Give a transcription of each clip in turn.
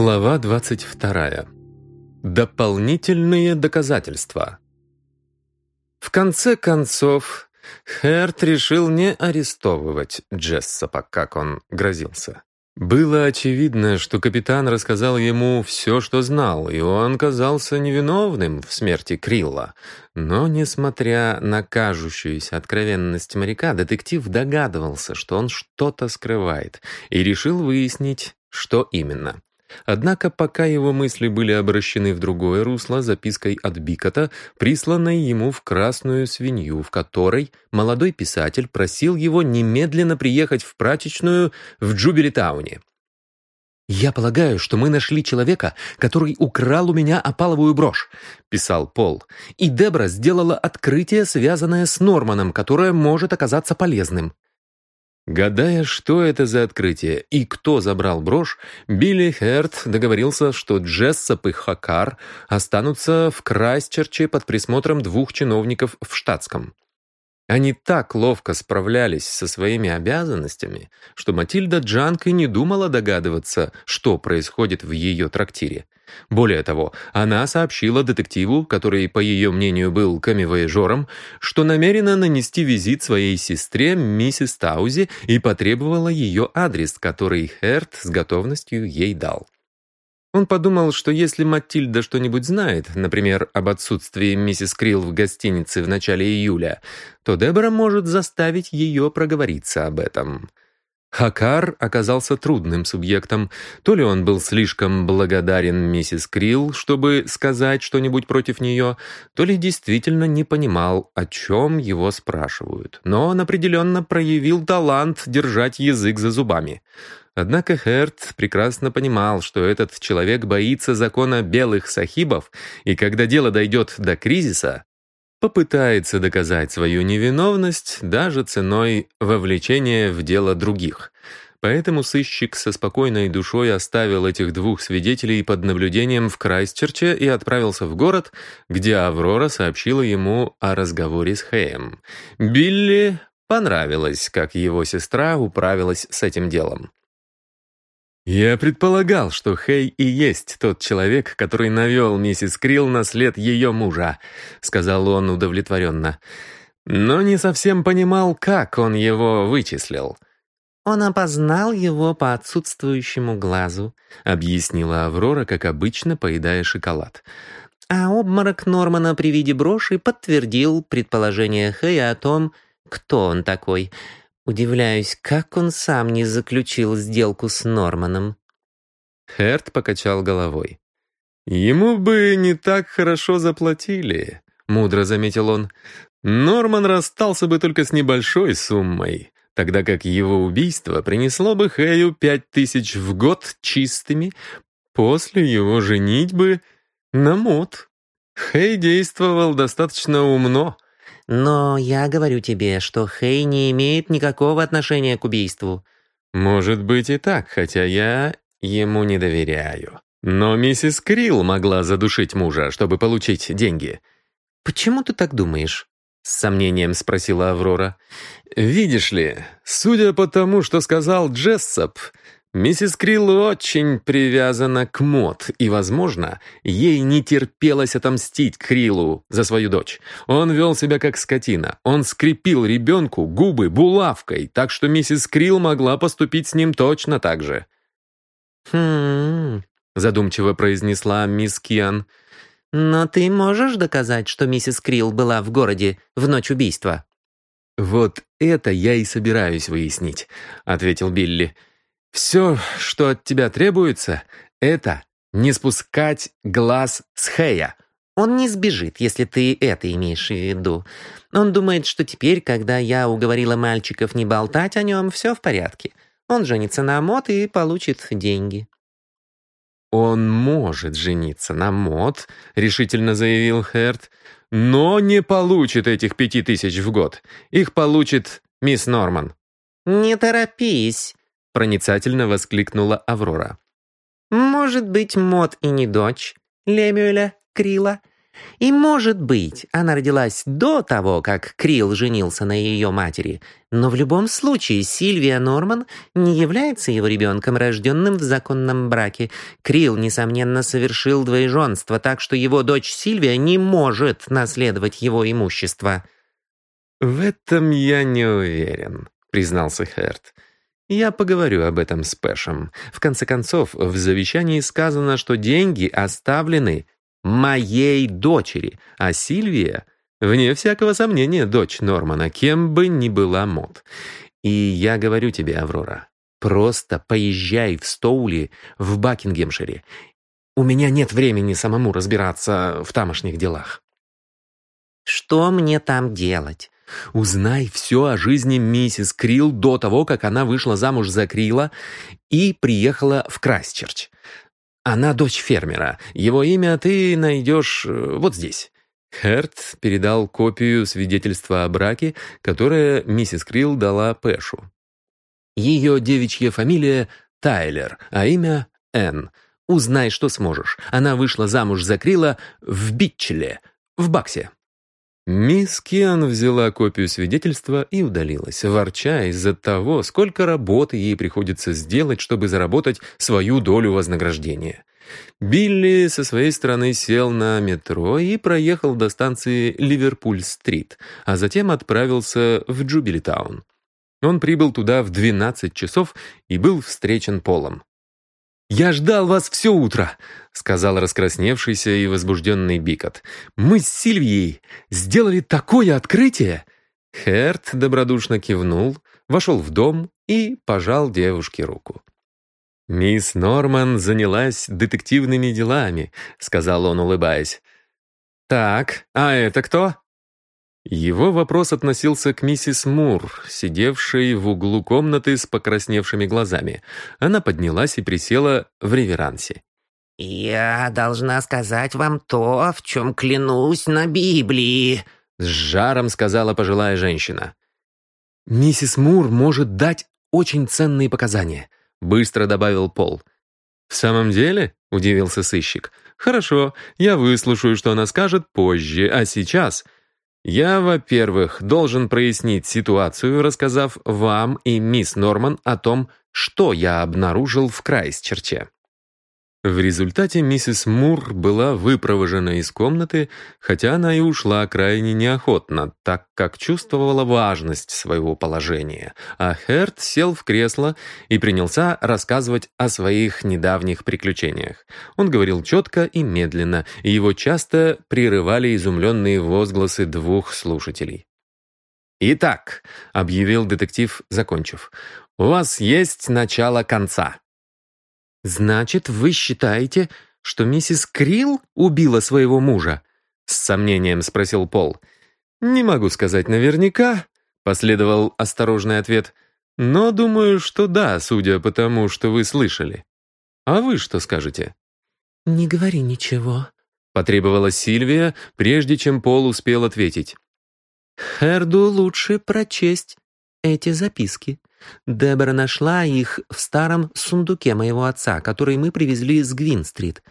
Глава 22. Дополнительные доказательства. В конце концов, Херт решил не арестовывать Джессопа, как он грозился. Было очевидно, что капитан рассказал ему все, что знал, и он казался невиновным в смерти Крилла. Но, несмотря на кажущуюся откровенность моряка, детектив догадывался, что он что-то скрывает, и решил выяснить, что именно. Однако пока его мысли были обращены в другое русло запиской от Бикота, присланной ему в красную свинью, в которой молодой писатель просил его немедленно приехать в прачечную в Джубилитауне. «Я полагаю, что мы нашли человека, который украл у меня опаловую брошь», — писал Пол. «И Дебра сделала открытие, связанное с Норманом, которое может оказаться полезным. Гадая, что это за открытие и кто забрал брошь, Билли Херт договорился, что Джессоп и Хакар останутся в Крайсчерче под присмотром двух чиновников в штатском. Они так ловко справлялись со своими обязанностями, что Матильда Джанк и не думала догадываться, что происходит в ее трактире. Более того, она сообщила детективу, который, по ее мнению, был камевояжером, что намерена нанести визит своей сестре, миссис Таузи, и потребовала ее адрес, который Херт с готовностью ей дал. Он подумал, что если Матильда что-нибудь знает, например, об отсутствии миссис Крилл в гостинице в начале июля, то Дебора может заставить ее проговориться об этом. Хакар оказался трудным субъектом. То ли он был слишком благодарен миссис Крилл, чтобы сказать что-нибудь против нее, то ли действительно не понимал, о чем его спрашивают. Но он определенно проявил талант держать язык за зубами. Однако Херт прекрасно понимал, что этот человек боится закона белых сахибов, и когда дело дойдет до кризиса, попытается доказать свою невиновность даже ценой вовлечения в дело других. Поэтому сыщик со спокойной душой оставил этих двух свидетелей под наблюдением в Крайстчерче и отправился в город, где Аврора сообщила ему о разговоре с Хэем. Билли понравилось, как его сестра управилась с этим делом. «Я предполагал, что Хей и есть тот человек, который навел миссис Крилл на след ее мужа», — сказал он удовлетворенно. «Но не совсем понимал, как он его вычислил». «Он опознал его по отсутствующему глазу», — объяснила Аврора, как обычно, поедая шоколад. А обморок Нормана при виде броши подтвердил предположение Хэя о том, кто он такой — Удивляюсь, как он сам не заключил сделку с Норманом. Херт покачал головой. «Ему бы не так хорошо заплатили», — мудро заметил он. «Норман расстался бы только с небольшой суммой, тогда как его убийство принесло бы Хэю пять тысяч в год чистыми после его женитьбы на мод. Хэй действовал достаточно умно». Но я говорю тебе, что Хей не имеет никакого отношения к убийству». «Может быть и так, хотя я ему не доверяю. Но миссис Крилл могла задушить мужа, чтобы получить деньги». «Почему ты так думаешь?» — с сомнением спросила Аврора. «Видишь ли, судя по тому, что сказал Джессоп, Миссис Крилл очень привязана к Мод, и, возможно, ей не терпелось отомстить Криллу за свою дочь. Он вел себя как скотина. Он скрепил ребенку губы булавкой, так что миссис Крилл могла поступить с ним точно так же. «Хм...» — задумчиво произнесла мисс Киан. «Но ты можешь доказать, что миссис Крилл была в городе в ночь убийства?» «Вот это я и собираюсь выяснить», — ответил Билли. Все, что от тебя требуется, это не спускать глаз с Хэя. Он не сбежит, если ты это имеешь в виду. Он думает, что теперь, когда я уговорила мальчиков не болтать о нем, все в порядке. Он женится на Мот и получит деньги. «Он может жениться на Мот», — решительно заявил Херт, «но не получит этих пяти тысяч в год. Их получит мисс Норман». «Не торопись», проницательно воскликнула Аврора. «Может быть, Мод и не дочь Лемюэля Крила, И, может быть, она родилась до того, как Крил женился на ее матери, но в любом случае Сильвия Норман не является его ребенком, рожденным в законном браке. Крил, несомненно, совершил двоеженство, так что его дочь Сильвия не может наследовать его имущество. «В этом я не уверен», — признался Херт. «Я поговорю об этом с Пэшем. В конце концов, в завещании сказано, что деньги оставлены моей дочери, а Сильвия, вне всякого сомнения, дочь Нормана, кем бы ни была Мод. И я говорю тебе, Аврора, просто поезжай в Стоули в Бакингемшире. У меня нет времени самому разбираться в тамошних делах. Что мне там делать? Узнай все о жизни миссис Крилл до того, как она вышла замуж за Крила и приехала в Крайстчерч. Она дочь фермера. Его имя ты найдешь э, вот здесь». Херт передал копию свидетельства о браке, которое миссис Крилл дала Пэшу. Ее девичья фамилия Тайлер, а имя Энн. Узнай, что сможешь. Она вышла замуж за Крила в Битчеле, в Баксе. Мисс Киан взяла копию свидетельства и удалилась, ворча из-за того, сколько работы ей приходится сделать, чтобы заработать свою долю вознаграждения. Билли со своей стороны сел на метро и проехал до станции Ливерпуль-стрит, а затем отправился в Джубилитаун. Он прибыл туда в 12 часов и был встречен Полом. «Я ждал вас все утро», — сказал раскрасневшийся и возбужденный Бикот. «Мы с Сильвией сделали такое открытие!» Херт добродушно кивнул, вошел в дом и пожал девушке руку. «Мисс Норман занялась детективными делами», — сказал он, улыбаясь. «Так, а это кто?» Его вопрос относился к миссис Мур, сидевшей в углу комнаты с покрасневшими глазами. Она поднялась и присела в реверансе. «Я должна сказать вам то, в чем клянусь на Библии», — с жаром сказала пожилая женщина. «Миссис Мур может дать очень ценные показания», — быстро добавил Пол. «В самом деле?» — удивился сыщик. «Хорошо, я выслушаю, что она скажет позже, а сейчас...» Я, во-первых, должен прояснить ситуацию, рассказав вам и мисс Норман о том, что я обнаружил в Крайсчерче. В результате миссис Мур была выпровожена из комнаты, хотя она и ушла крайне неохотно, так как чувствовала важность своего положения, а Херт сел в кресло и принялся рассказывать о своих недавних приключениях. Он говорил четко и медленно, и его часто прерывали изумленные возгласы двух слушателей. «Итак», — объявил детектив, закончив, — «у вас есть начало конца». «Значит, вы считаете, что миссис Крилл убила своего мужа?» С сомнением спросил Пол. «Не могу сказать наверняка», — последовал осторожный ответ. «Но думаю, что да, судя по тому, что вы слышали. А вы что скажете?» «Не говори ничего», — потребовала Сильвия, прежде чем Пол успел ответить. «Херду лучше прочесть эти записки. Дебора нашла их в старом сундуке моего отца, который мы привезли с Гвин-стрит.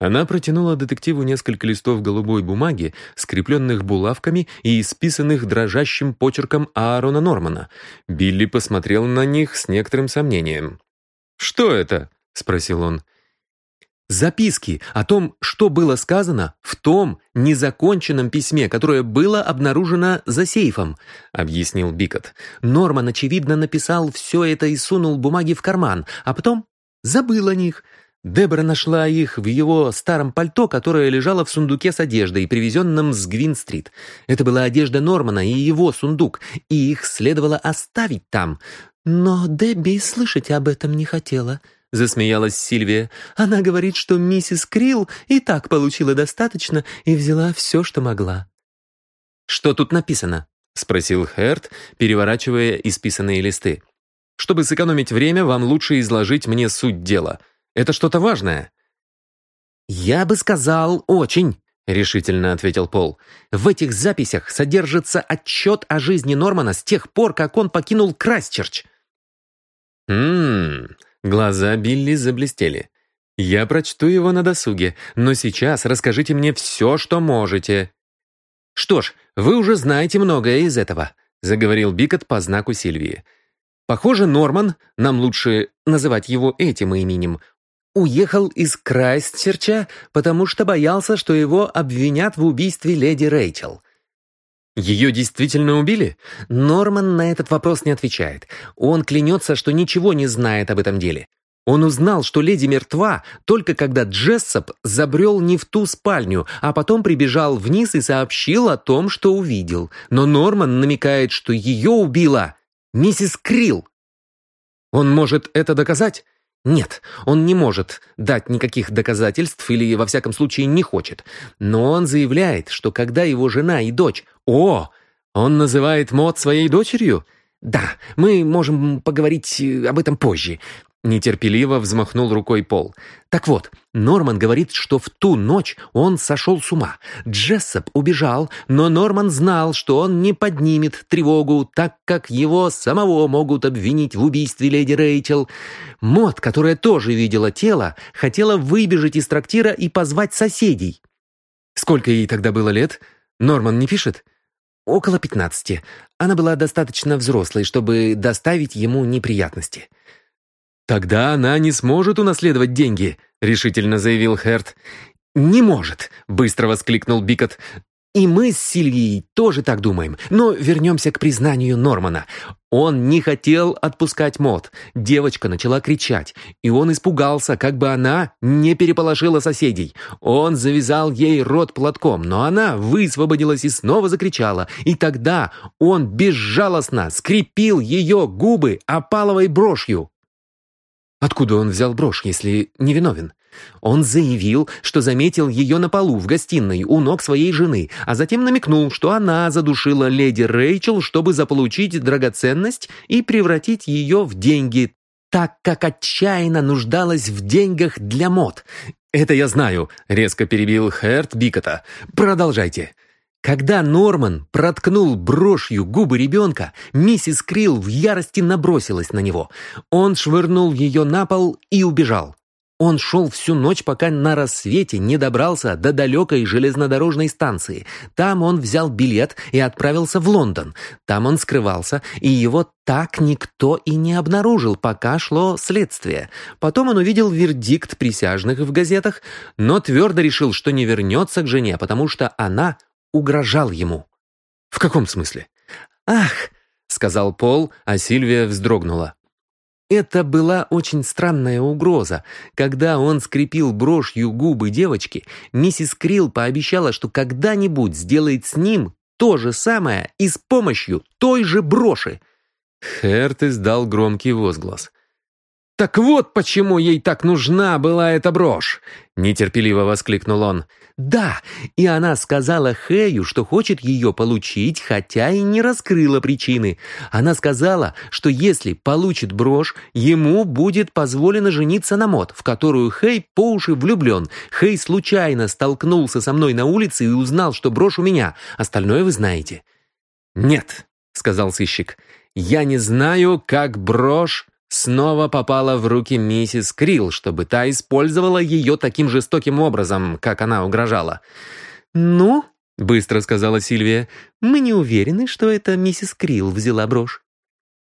Она протянула детективу несколько листов голубой бумаги, скрепленных булавками и исписанных дрожащим почерком Аарона Нормана. Билли посмотрел на них с некоторым сомнением. «Что это?» — спросил он. Записки о том, что было сказано в том незаконченном письме, которое было обнаружено за сейфом, объяснил Бикот. Норман, очевидно, написал все это и сунул бумаги в карман, а потом забыл о них. Дебора нашла их в его старом пальто, которое лежало в сундуке с одеждой, привезенном с Гвин-стрит. Это была одежда Нормана и его сундук, и их следовало оставить там. Но Дебби слышать об этом не хотела засмеялась Сильвия. «Она говорит, что миссис Крилл и так получила достаточно и взяла все, что могла». «Что тут написано?» — спросил Херт, переворачивая исписанные листы. «Чтобы сэкономить время, вам лучше изложить мне суть дела. Это что-то важное?» «Я бы сказал, очень», — решительно ответил Пол. «В этих записях содержится отчет о жизни Нормана с тех пор, как он покинул Крайстчерч». «Ммм, Глаза Билли заблестели. Я прочту его на досуге, но сейчас расскажите мне все, что можете». «Что ж, вы уже знаете многое из этого», — заговорил Бикот по знаку Сильвии. «Похоже, Норман, нам лучше называть его этим именем, уехал из Крайстчерча, потому что боялся, что его обвинят в убийстве леди Рэйчел. Ее действительно убили? Норман на этот вопрос не отвечает. Он клянется, что ничего не знает об этом деле. Он узнал, что леди мертва, только когда Джессоп забрел не в ту спальню, а потом прибежал вниз и сообщил о том, что увидел. Но Норман намекает, что ее убила миссис Крилл. Он может это доказать? Нет, он не может дать никаких доказательств или, во всяком случае, не хочет. Но он заявляет, что когда его жена и дочь... О, он называет Мод своей дочерью? Да, мы можем поговорить об этом позже. Нетерпеливо взмахнул рукой Пол. Так вот, Норман говорит, что в ту ночь он сошел с ума. Джессоп убежал, но Норман знал, что он не поднимет тревогу, так как его самого могут обвинить в убийстве леди Рэйчел. Мот, которая тоже видела тело, хотела выбежать из трактира и позвать соседей. Сколько ей тогда было лет? Норман не пишет? Около пятнадцати. Она была достаточно взрослой, чтобы доставить ему неприятности. «Тогда она не сможет унаследовать деньги», — решительно заявил Херт. «Не может», — быстро воскликнул Бикот. «И мы с Сильвией тоже так думаем. Но вернемся к признанию Нормана. Он не хотел отпускать Мод. Девочка начала кричать, и он испугался, как бы она не переполошила соседей. Он завязал ей рот платком, но она высвободилась и снова закричала. И тогда он безжалостно скрепил ее губы опаловой брошью. Откуда он взял брошь, если невиновен? Он заявил, что заметил ее на полу в гостиной у ног своей жены, а затем намекнул, что она задушила леди Рэйчел, чтобы заполучить драгоценность и превратить ее в деньги, так как отчаянно нуждалась в деньгах для мод. «Это я знаю», — резко перебил Херт Бикота. «Продолжайте». Когда Норман проткнул брошью губы ребенка, миссис Крилл в ярости набросилась на него. Он швырнул ее на пол и убежал. Он шел всю ночь, пока на рассвете не добрался до далекой железнодорожной станции. Там он взял билет и отправился в Лондон. Там он скрывался, и его так никто и не обнаружил, пока шло следствие. Потом он увидел вердикт присяжных в газетах, но твердо решил, что не вернется к жене, потому что она угрожал ему. «В каком смысле?» «Ах!» — сказал Пол, а Сильвия вздрогнула. Это была очень странная угроза. Когда он скрепил брошью губы девочки, миссис Крилл пообещала, что когда-нибудь сделает с ним то же самое и с помощью той же броши. Херт издал громкий возглас. «Так вот почему ей так нужна была эта брошь!» — нетерпеливо воскликнул он. «Да, и она сказала Хэю, что хочет ее получить, хотя и не раскрыла причины. Она сказала, что если получит брошь, ему будет позволено жениться на Мод, в которую Хэй по уши влюблен. Хэй случайно столкнулся со мной на улице и узнал, что брошь у меня. Остальное вы знаете». «Нет», — сказал сыщик, — «я не знаю, как брошь снова попала в руки миссис Крилл, чтобы та использовала ее таким жестоким образом, как она угрожала. «Ну?» — быстро сказала Сильвия. «Мы не уверены, что это миссис Крилл взяла брошь».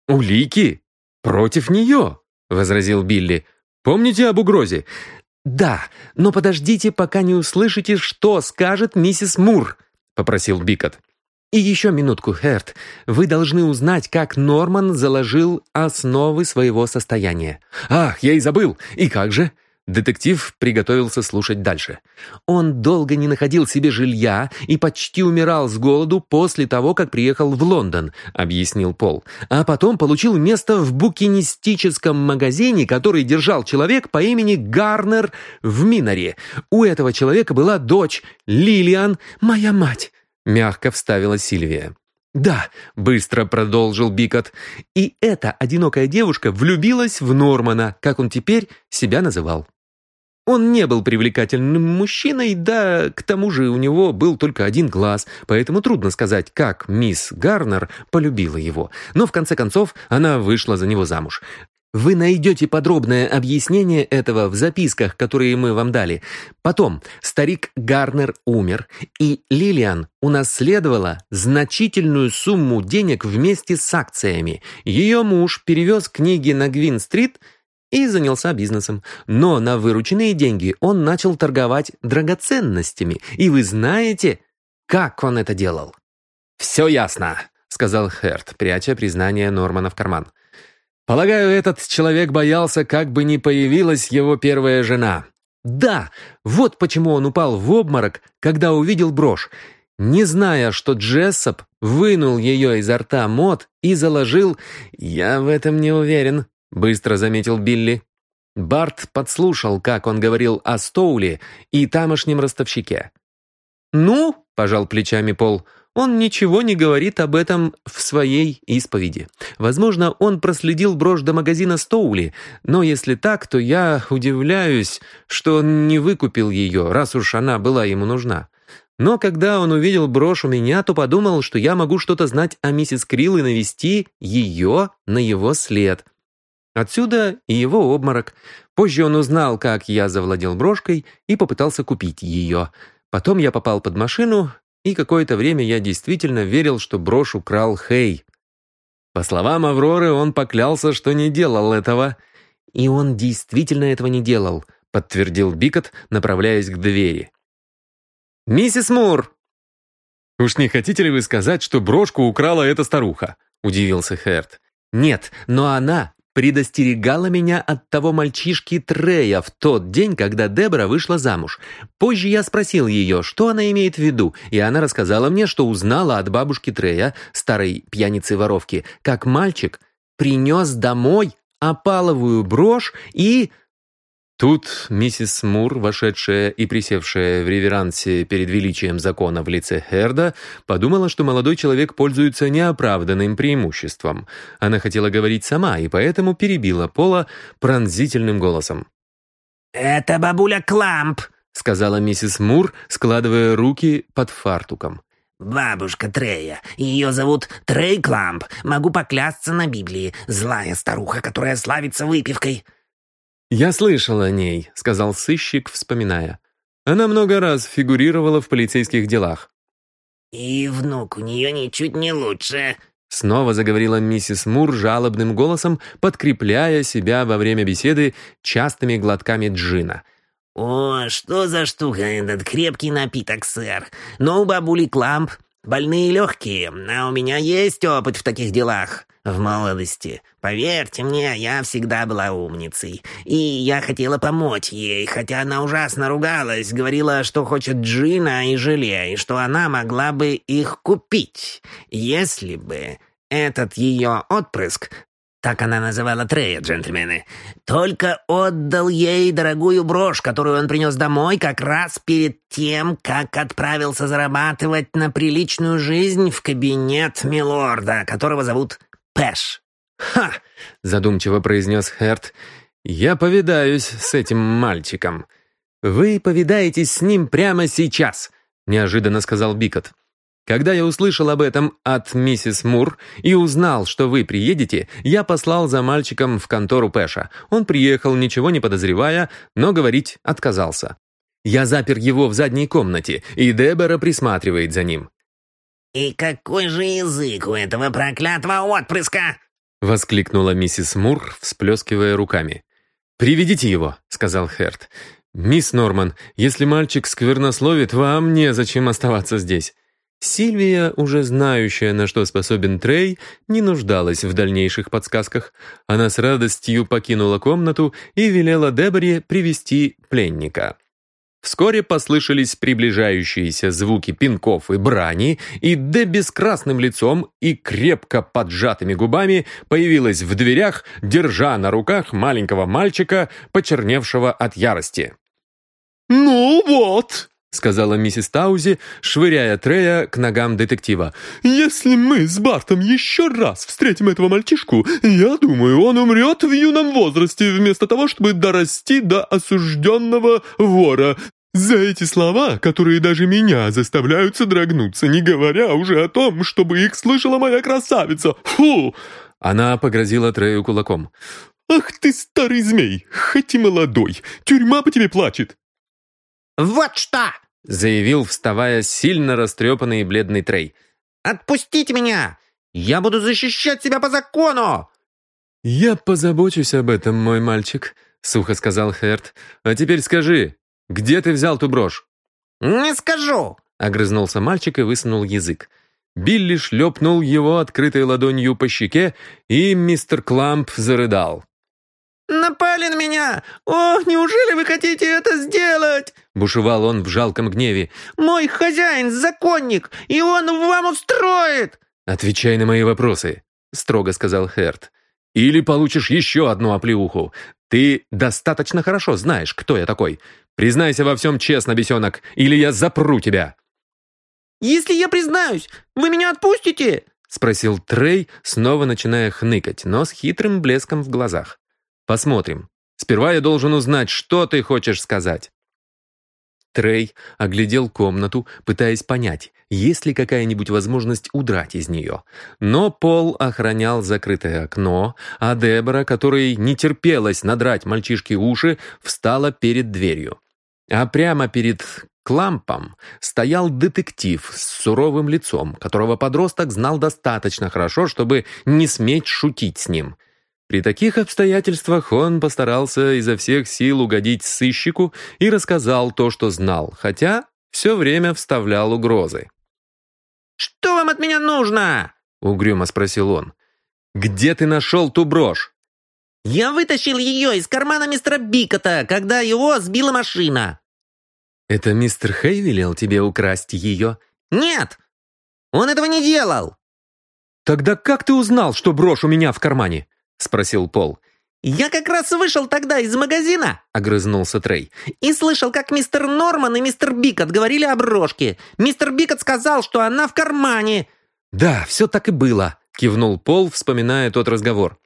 «Улики? Против нее?» — возразил Билли. «Помните об угрозе?» «Да, но подождите, пока не услышите, что скажет миссис Мур», — попросил Бикот. И еще минутку, Херт. Вы должны узнать, как Норман заложил основы своего состояния. Ах, я и забыл. И как же? Детектив приготовился слушать дальше. Он долго не находил себе жилья и почти умирал с голоду после того, как приехал в Лондон, объяснил Пол. А потом получил место в букинистическом магазине, который держал человек по имени Гарнер в Миноре. У этого человека была дочь Лилиан, моя мать мягко вставила Сильвия. «Да», — быстро продолжил Бикот, «и эта одинокая девушка влюбилась в Нормана, как он теперь себя называл. Он не был привлекательным мужчиной, да, к тому же у него был только один глаз, поэтому трудно сказать, как мисс Гарнер полюбила его. Но в конце концов она вышла за него замуж. Вы найдете подробное объяснение этого в записках, которые мы вам дали. Потом, старик Гарнер умер, и Лилиан унаследовала значительную сумму денег вместе с акциями. Ее муж перевез книги на Гвин-стрит и занялся бизнесом. Но на вырученные деньги он начал торговать драгоценностями. И вы знаете, как он это делал? «Все ясно», — сказал Херт, пряча признание Нормана в карман. Полагаю, этот человек боялся, как бы не появилась его первая жена. Да, вот почему он упал в обморок, когда увидел брошь. Не зная, что Джессоп вынул ее изо рта Мот и заложил... «Я в этом не уверен», — быстро заметил Билли. Барт подслушал, как он говорил о Стоуле и тамошнем ростовщике. «Ну», — пожал плечами Пол, он ничего не говорит об этом в своей исповеди. Возможно, он проследил брошь до магазина Стоули, но если так, то я удивляюсь, что он не выкупил ее, раз уж она была ему нужна. Но когда он увидел брошь у меня, то подумал, что я могу что-то знать о миссис Крилл и навести ее на его след. Отсюда и его обморок. Позже он узнал, как я завладел брошкой и попытался купить ее. Потом я попал под машину, и какое-то время я действительно верил, что брошь украл Хей. По словам Авроры, он поклялся, что не делал этого. И он действительно этого не делал, подтвердил Бикот, направляясь к двери. «Миссис Мур!» «Уж не хотите ли вы сказать, что брошку украла эта старуха?» — удивился Херт. «Нет, но она предостерегала меня от того мальчишки Трея в тот день, когда Дебора вышла замуж. Позже я спросил ее, что она имеет в виду, и она рассказала мне, что узнала от бабушки Трея, старой пьяницы-воровки, как мальчик принес домой опаловую брошь и... Тут миссис Мур, вошедшая и присевшая в реверансе перед величием закона в лице Херда, подумала, что молодой человек пользуется неоправданным преимуществом. Она хотела говорить сама, и поэтому перебила Пола пронзительным голосом. «Это бабуля Кламп», — сказала миссис Мур, складывая руки под фартуком. «Бабушка Трея. Ее зовут Трей Кламп. Могу поклясться на Библии. Злая старуха, которая славится выпивкой». «Я слышал о ней», — сказал сыщик, вспоминая. «Она много раз фигурировала в полицейских делах». «И внук у нее ничуть не лучше», — снова заговорила миссис Мур жалобным голосом, подкрепляя себя во время беседы частыми глотками джина. «О, что за штука этот крепкий напиток, сэр. Но у бабули Кламп больные легкие, а у меня есть опыт в таких делах в молодости. Поверьте мне, я всегда была умницей. И я хотела помочь ей, хотя она ужасно ругалась, говорила, что хочет джина и желе, и что она могла бы их купить, если бы этот ее отпрыск так она называла Трея, джентльмены, только отдал ей дорогую брошь, которую он принес домой как раз перед тем, как отправился зарабатывать на приличную жизнь в кабинет милорда, которого зовут Пэш. «Ха!» — задумчиво произнес Херт. «Я повидаюсь с этим мальчиком». «Вы повидаетесь с ним прямо сейчас», — неожиданно сказал Бикот. «Когда я услышал об этом от миссис Мур и узнал, что вы приедете, я послал за мальчиком в контору Пэша. Он приехал, ничего не подозревая, но говорить отказался. Я запер его в задней комнате, и Дебора присматривает за ним. «И какой же язык у этого проклятого отпрыска!» — воскликнула миссис Мур, всплескивая руками. «Приведите его», — сказал Херт. «Мисс Норман, если мальчик сквернословит, вам незачем оставаться здесь». Сильвия, уже знающая, на что способен Трей, не нуждалась в дальнейших подсказках. Она с радостью покинула комнату и велела Деборе привести пленника. Вскоре послышались приближающиеся звуки пинков и брани, и Дебби с красным лицом и крепко поджатыми губами появилась в дверях, держа на руках маленького мальчика, почерневшего от ярости. «Ну вот!» — сказала миссис Таузи, швыряя Трея к ногам детектива. «Если мы с Бартом еще раз встретим этого мальчишку, я думаю, он умрет в юном возрасте, вместо того, чтобы дорасти до осужденного вора. За эти слова, которые даже меня заставляют содрогнуться, не говоря уже о том, чтобы их слышала моя красавица. Фу!» Она погрозила Трею кулаком. «Ах ты, старый змей, хоть и молодой, тюрьма по тебе плачет!» «Вот что!» — заявил, вставая сильно растрепанный и бледный Трей. «Отпустите меня! Я буду защищать себя по закону!» «Я позабочусь об этом, мой мальчик», — сухо сказал Херт. «А теперь скажи, где ты взял ту брошь?» «Не скажу!» — огрызнулся мальчик и высунул язык. Билли шлепнул его открытой ладонью по щеке, и мистер Кламп зарыдал. «Напали на меня! О, неужели вы хотите это сделать?» Бушевал он в жалком гневе. «Мой хозяин — законник, и он вам устроит!» «Отвечай на мои вопросы», — строго сказал Херт. «Или получишь еще одну оплеуху. Ты достаточно хорошо знаешь, кто я такой. Признайся во всем честно, бесенок, или я запру тебя». «Если я признаюсь, вы меня отпустите?» — спросил Трей, снова начиная хныкать, но с хитрым блеском в глазах. Посмотрим. Сперва я должен узнать, что ты хочешь сказать». Трей оглядел комнату, пытаясь понять, есть ли какая-нибудь возможность удрать из нее. Но Пол охранял закрытое окно, а Дебора, которой не терпелось надрать мальчишке уши, встала перед дверью. А прямо перед Клампом стоял детектив с суровым лицом, которого подросток знал достаточно хорошо, чтобы не сметь шутить с ним. При таких обстоятельствах он постарался изо всех сил угодить сыщику и рассказал то, что знал, хотя все время вставлял угрозы. «Что вам от меня нужно?» — угрюмо спросил он. «Где ты нашел ту брошь?» «Я вытащил ее из кармана мистера Бикота, когда его сбила машина». «Это мистер Хей велел тебе украсть ее?» «Нет, он этого не делал». «Тогда как ты узнал, что брошь у меня в кармане?» — спросил Пол. «Я как раз вышел тогда из магазина», — огрызнулся Трей, «и слышал, как мистер Норман и мистер Бикот говорили о брошке. Мистер Бикот сказал, что она в кармане». «Да, все так и было», — кивнул Пол, вспоминая тот разговор.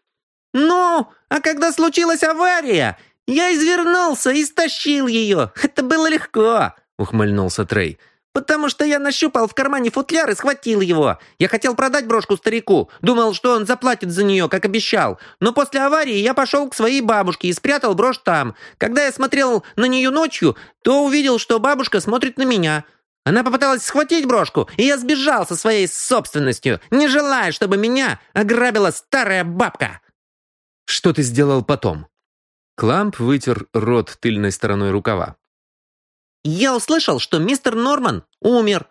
«Ну, а когда случилась авария, я извернулся и стащил ее. Это было легко», — ухмыльнулся Трей. «Потому что я нащупал в кармане футляр и схватил его. Я хотел продать брошку старику. Думал, что он заплатит за нее, как обещал. Но после аварии я пошел к своей бабушке и спрятал брошь там. Когда я смотрел на нее ночью, то увидел, что бабушка смотрит на меня». Она попыталась схватить брошку, и я сбежал со своей собственностью, не желая, чтобы меня ограбила старая бабка. Что ты сделал потом? Кламп вытер рот тыльной стороной рукава. «Я услышал, что мистер Норман умер».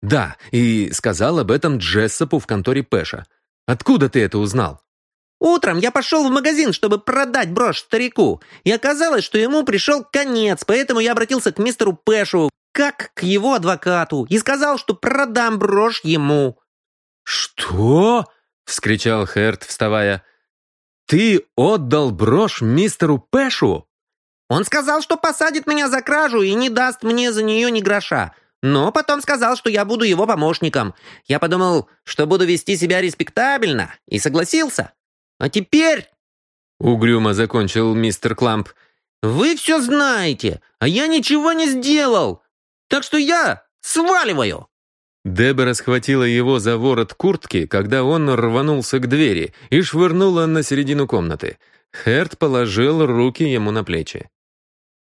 «Да, и сказал об этом Джессопу в конторе Пэша. Откуда ты это узнал?» «Утром я пошел в магазин, чтобы продать брошь старику, и оказалось, что ему пришел конец, поэтому я обратился к мистеру Пэшу, как к его адвокату, и сказал, что продам брошь ему». «Что?» — вскричал Херт, вставая. «Ты отдал брошь мистеру Пэшу?» Он сказал, что посадит меня за кражу и не даст мне за нее ни гроша. Но потом сказал, что я буду его помощником. Я подумал, что буду вести себя респектабельно, и согласился. А теперь...» Угрюмо закончил мистер Кламп. «Вы все знаете, а я ничего не сделал. Так что я сваливаю!» Дебора схватила его за ворот куртки, когда он рванулся к двери, и швырнула на середину комнаты. Херт положил руки ему на плечи.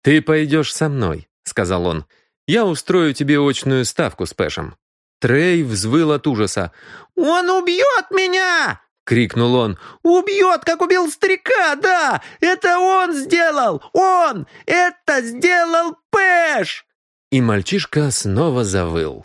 «Ты пойдешь со мной», — сказал он. «Я устрою тебе очную ставку с Пэшем». Трей взвыл от ужаса. «Он убьет меня!» — крикнул он. «Убьет, как убил старика, да! Это он сделал! Он! Это сделал Пэш!» И мальчишка снова завыл.